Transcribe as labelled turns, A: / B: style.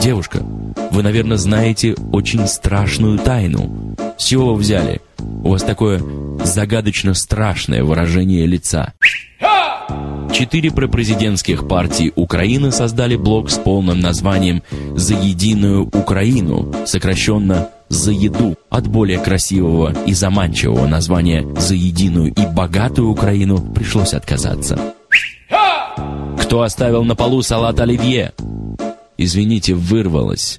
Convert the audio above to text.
A: Девушка, вы, наверное, знаете очень страшную тайну. С чего вы взяли? У вас такое загадочно страшное выражение лица. Четыре пропрезидентских партии Украины создали блок с полным названием «За единую Украину», сокращенно «За еду». От более красивого и заманчивого названия «За единую и богатую Украину» пришлось отказаться. Кто оставил на полу салат оливье? Извините, вырвалось.